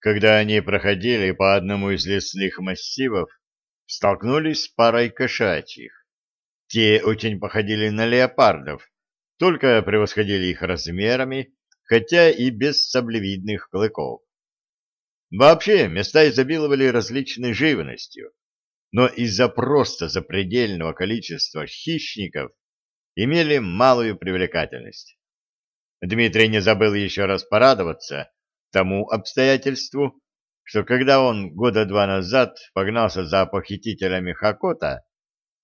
Когда они проходили по одному из лесных массивов, столкнулись с парой кошачьих. Те очень походили на леопардов, только превосходили их размерами, хотя и без саблевидных клыков. Вообще, места изобиловали различной живностью, но из-за просто запредельного количества хищников имели малую привлекательность. Дмитрий не забыл еще раз порадоваться тому обстоятельству, что когда он года два назад погнался за похитителями Хакота,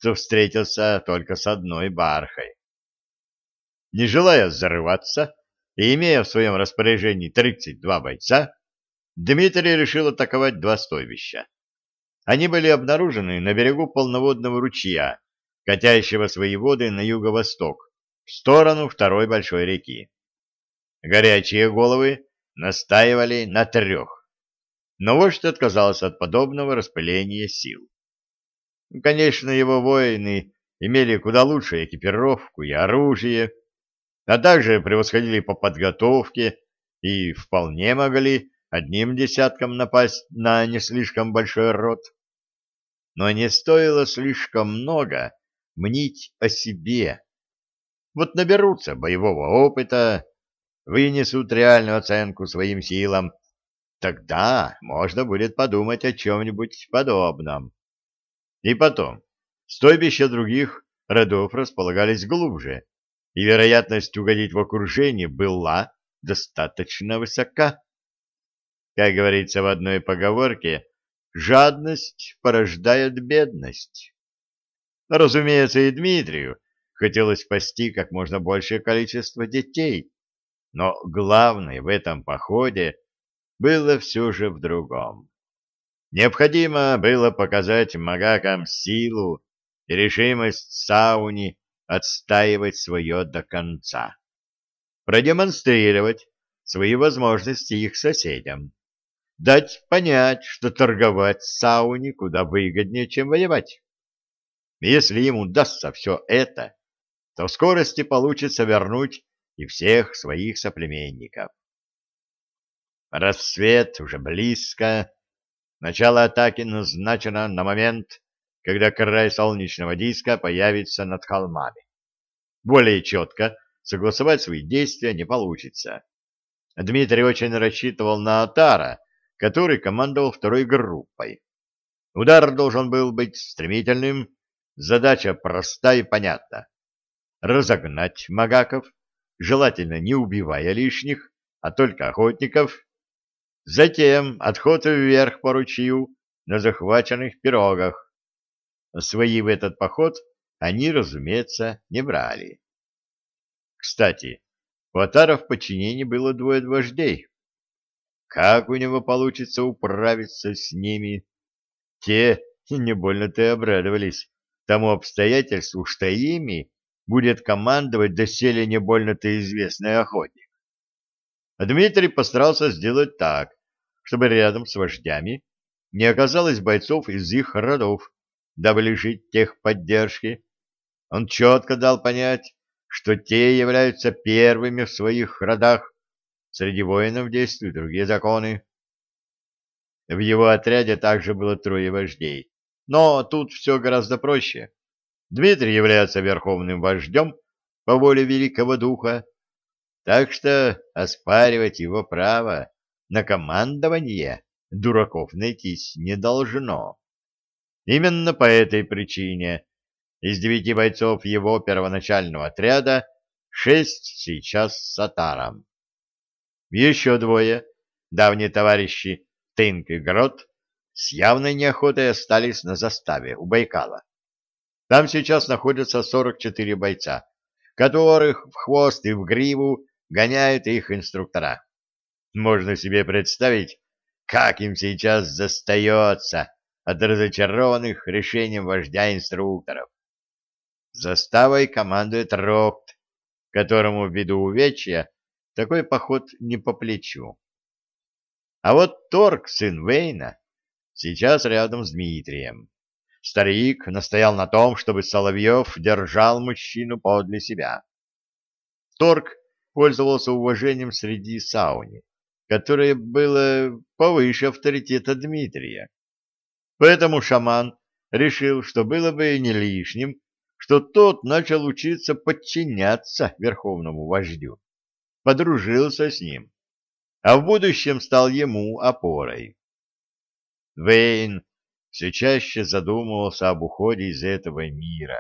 то встретился только с одной бархой. Не желая зарываться и имея в своем распоряжении 32 бойца, Дмитрий решил атаковать два стойбища. Они были обнаружены на берегу полноводного ручья, катящего свои воды на юго-восток, в сторону второй большой реки. Горячие головы настаивали на трех, но вождь отказался от подобного распыления сил. Конечно, его воины имели куда лучшую экипировку и оружие, а также превосходили по подготовке и вполне могли одним десятком напасть на не слишком большой род. Но не стоило слишком много мнить о себе. Вот наберутся боевого опыта, вынесут реальную оценку своим силам, тогда можно будет подумать о чем-нибудь подобном. И потом, стойбища других родов располагались глубже, и вероятность угодить в окружение была достаточно высока. Как говорится в одной поговорке, жадность порождает бедность. Разумеется, и Дмитрию хотелось спасти как можно большее количество детей, но главное в этом походе было все же в другом. Необходимо было показать магакам силу и решимость Сауни отстаивать свое до конца. Продемонстрировать свои возможности их соседям. Дать понять, что торговать с Сауни куда выгоднее, чем воевать. Если им удастся все это, то в скорости получится вернуть и всех своих соплеменников. Рассвет уже близко. Начало атаки назначено на момент, когда край солнечного диска появится над холмами. Более четко согласовать свои действия не получится. Дмитрий очень рассчитывал на Атара, который командовал второй группой. Удар должен был быть стремительным, задача проста и понятна. Разогнать магаков, желательно не убивая лишних, а только охотников. Затем отход вверх по ручью на захваченных пирогах. Свои в этот поход они, разумеется, не брали. Кстати, у Атара в подчинении было двое вождей. Как у него получится управиться с ними? Те не больно-то обрадовались тому обстоятельству, что ими будет командовать доселе не больно-то известный охотник. А Дмитрий постарался сделать так, чтобы рядом с вождями не оказалось бойцов из их родов, дабы лишить тех поддержки. Он четко дал понять, что те являются первыми в своих родах, среди воинов действуют другие законы. В его отряде также было трое вождей, но тут все гораздо проще. Дмитрий является верховным вождем по воле великого духа, так что оспаривать его право на командование дураков найтись не должно. Именно по этой причине из девяти бойцов его первоначального отряда шесть сейчас с Сатаром. Еще двое, давние товарищи Тынк и Грот, с явной неохотой остались на заставе у Байкала. Там сейчас находятся 44 бойца, которых в хвост и в гриву гоняют их инструктора. Можно себе представить, как им сейчас застается от разочарованных решением вождя инструкторов. Заставой командует Рокт, которому ввиду увечья такой поход не по плечу. А вот Торг, сын Вейна, сейчас рядом с Дмитрием. Старик настоял на том, чтобы Соловьев держал мужчину подле себя. Торг пользовался уважением среди сауни. которое было повыше авторитета Дмитрия. Поэтому шаман решил, что было бы не лишним, что тот начал учиться подчиняться верховному вождю, подружился с ним, а в будущем стал ему опорой. Вейн все чаще задумывался об уходе из этого мира,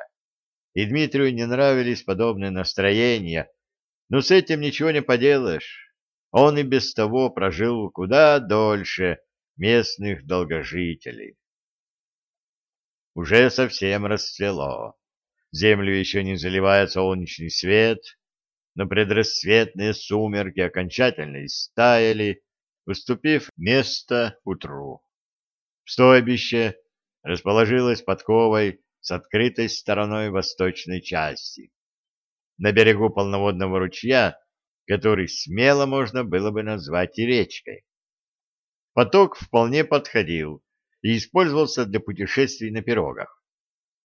и Дмитрию не нравились подобные настроения, но с этим ничего не поделаешь. Он и без того прожил куда дольше местных долгожителей. Уже совсем расцвело. Землю еще не заливает солнечный свет, но предрассветные сумерки окончательно истаяли, уступив место утру. Стойбище расположилась подковой с открытой стороной восточной части. На берегу полноводного ручья, который смело можно было бы назвать и речкой. Поток вполне подходил и использовался для путешествий на пирогах.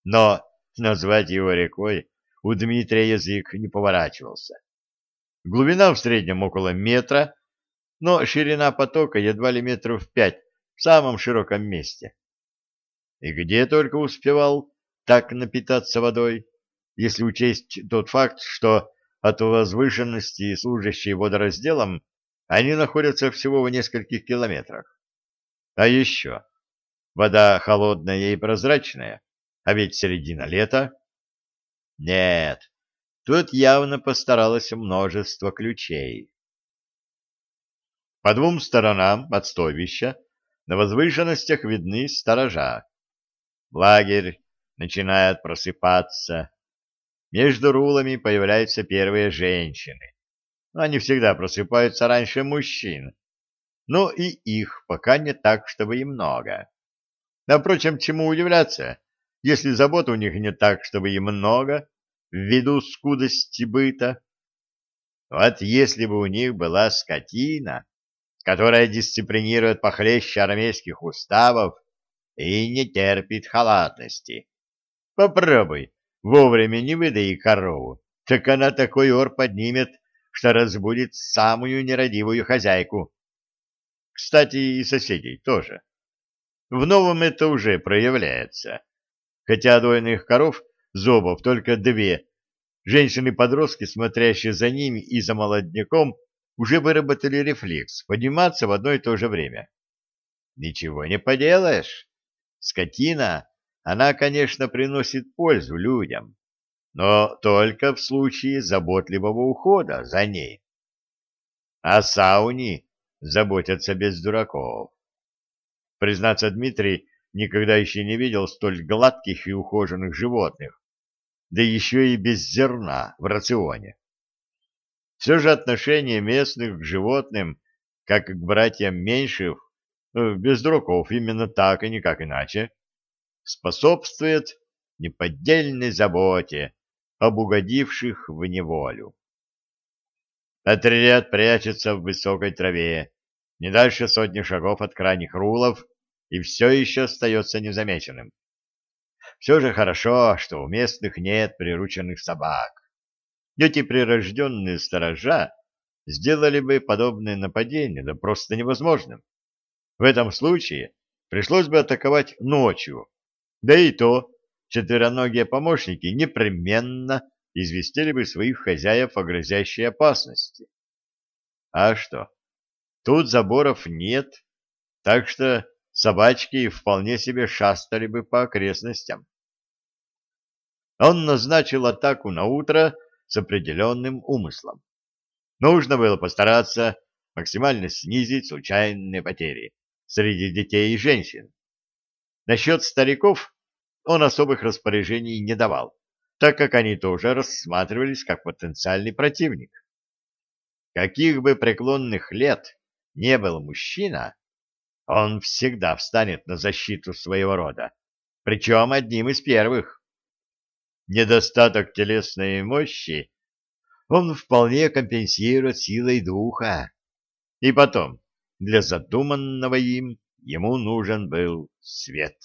Но назвать его рекой у Дмитрия язык не поворачивался. Глубина в среднем около метра, но ширина потока едва ли метров пять в самом широком месте. И где только успевал так напитаться водой, если учесть тот факт, что от возвышенности, служащей водоразделом, они находятся всего в нескольких километрах. А еще вода холодная и прозрачная, а ведь середина лета. Нет, тут явно постаралось множество ключей. По двум сторонам от стойбища на возвышенностях видны сторожа. Лагерь начинает просыпаться. Между рулами появляются первые женщины. Они всегда просыпаются раньше мужчин. Но и их пока не так, чтобы и много. А впрочем, чему удивляться, если забот у них не так, чтобы и много, ввиду скудости быта? Вот если бы у них была скотина, которая дисциплинирует похлеще армейских уставов и не терпит халатности. Попробуй, вовремя не выдай корову, так она такой ор поднимет, что разбудит самую нерадивую хозяйку. Кстати, и соседей тоже. В новом это уже проявляется. Хотя дойных коров, зобов, только две. Женщины-подростки, смотрящие за ними и за молодняком, уже выработали рефлекс подниматься в одно и то же время. Ничего не поделаешь. Скотина, она, конечно, приносит пользу людям, но только в случае заботливого ухода за ней. А сауни заботятся без дураков. Признаться, Дмитрий никогда еще не видел столь гладких и ухоженных животных, да еще и без зерна в рационе. Все же отношение местных к животным, как к братьям меньших, э, без дураков именно так и никак иначе, способствует неподдельной заботе об угодивших в неволю. Отряд прячется в высокой траве, не дальше сотни шагов от крайних рулов, и все еще остается незамеченным. Все же хорошо, что у местных нет прирученных собак эти прирожденные сторожа сделали бы подобное нападение да просто невозможным. В этом случае пришлось бы атаковать ночью, да и то четвероногие помощники непременно известили бы своих хозяев о грозящей опасности. А что? Тут заборов нет, так что собачки вполне себе шастали бы по окрестностям. Он назначил атаку на утро с определенным умыслом. Нужно было постараться максимально снизить случайные потери среди детей и женщин. Насчет стариков он особых распоряжений не давал, так как они тоже рассматривались как потенциальный противник. Каких бы преклонных лет не был мужчина, он всегда встанет на защиту своего рода, причем одним из первых недостаток телесной мощи он вполне компенсирует силой духа. И потом, для задуманного им ему нужен был свет.